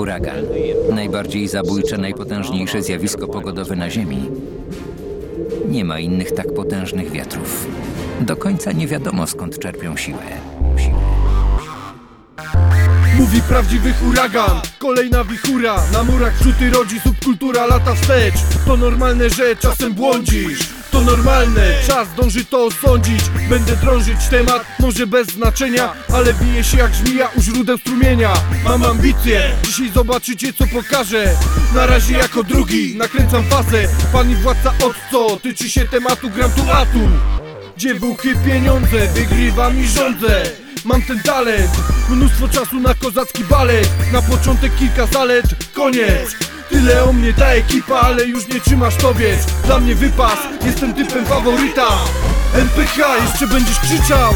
Huragan. Najbardziej zabójcze, najpotężniejsze zjawisko pogodowe na Ziemi. Nie ma innych tak potężnych wiatrów. Do końca nie wiadomo skąd czerpią siłę. Mówi prawdziwy huragan, kolejna wichura Na murach rzuty rodzi, subkultura lata wstecz To normalne, że czasem błądzisz to normalne, czas dąży to osądzić. Będę drążyć temat, może bez znaczenia Ale bije się jak żmija u źródeł strumienia. Mam ambicje, dzisiaj zobaczycie co pokażę. Na razie jako drugi, nakręcam fazę. Pani władca od co, tyczy się tematu, gram tu atu Dziewuchy pieniądze, wygrywam i rządzę. Mam ten talent, mnóstwo czasu na kozacki balet. Na początek kilka zalet, koniec Tyle o mnie ta ekipa, ale już nie trzymasz to wiesz Dla mnie wypas, jestem typem faworyta NPH, jeszcze będziesz krzyczał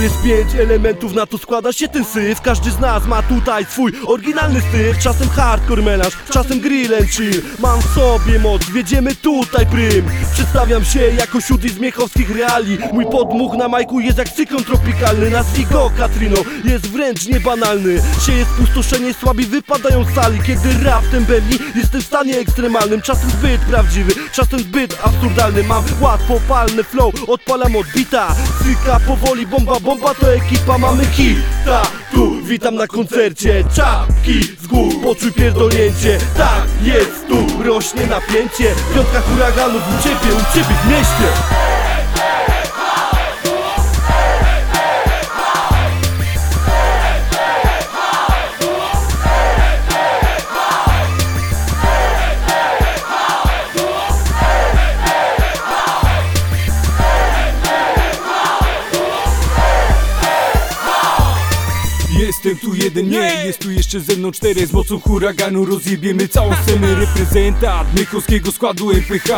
Jest pięć elementów, na to składa się ten syf. Każdy z nas ma tutaj swój oryginalny styl. Czasem hardcore melanż, czasem grill and chill. Mam w sobie moc, wiedziemy tutaj prym. Przedstawiam się jako siódmy z miechowskich reali. Mój podmuch na majku jest jak cyklon tropikalny. Nazwij go Katrino, jest wręcz niebanalny Sieje spustoszenie, słabi wypadają z sali. Kiedy rap tębelni, jestem w stanie ekstremalnym. Czasem zbyt prawdziwy, czasem zbyt absurdalny. Mam łatwo palny flow, odpalam odbita Cyka powoli, bomba, bomba to ekipa, mamy hita Tu witam na koncercie, czapki z gór, poczuj pierdolnięcie. Tak jest, tu rośnie napięcie. Piątka huraganów u ciebie, u ciebie w mieście Jestem tu jeden, nie, jest tu jeszcze ze mną cztery. Z mocą huraganu rozjebiemy całą scenę Reprezentant Mychowskiego składu MPH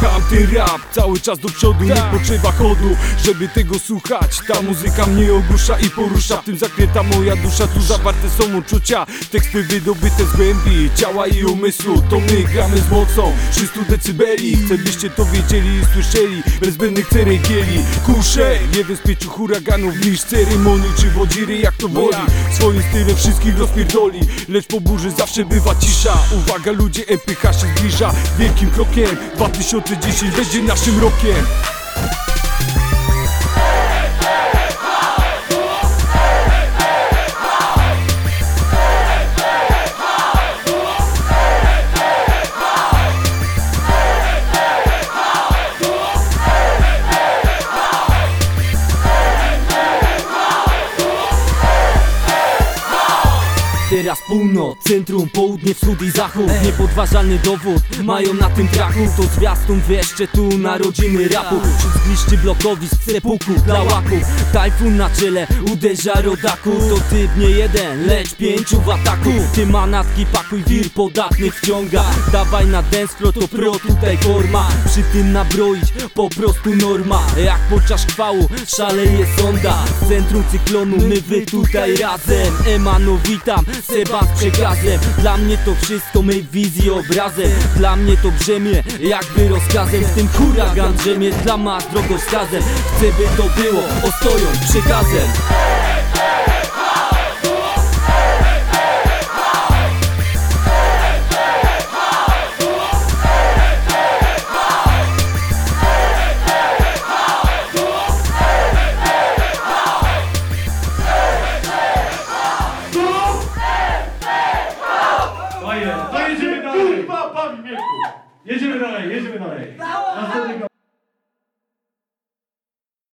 Ham ten rap, cały czas do przodu Nie potrzeba chodu, żeby tego słuchać. Ta muzyka mnie ogłusza i porusza W tym zakręta moja dusza, tu zawarte są uczucia Teksty wydobyte z głębi ciała i umysłu. To my gramy z mocą 300 decybeli. Chcę byście to wiedzieli i słyszeli Bez zbędnych ceregieli. Z pięciu huraganów Niż ceremonii czy wodziry jak to woli Swoim stylem wszystkich rozpierdoli. Lecz po burzy zawsze bywa cisza. Uwaga ludzie, MPH się zbliża. Wielkim krokiem 2010 będzie naszym rokiem Teraz północ, centrum, południe, wschód i zachód. Niepodważalny dowód, mają na tym traku To zwiastun wreszcie tu narodziny rapu. Wśród zgliszczy blokowisk, sepuku dla łaków Tajfun na czele, uderza rodaku. To typ nie jeden, lecz pięciu w ataku. Ty manatki pakuj, wir podatnych wciąga. Dawaj na floor, to pro tutaj forma. Przy tym nabroić, po prostu norma. Jak podczas chwału, szaleje sonda. Centrum cyklonu, my wy tutaj razem. Emano witam, Seban z przekazem Dla mnie to wszystko mej wizji obrazem. Dla mnie to brzemię jakby rozkazem. W tym huragan drzemie dla mas drogowskazem. Chcę by to było ostoją przekazem 예전에 나가요. 예전에 나가요. 나와!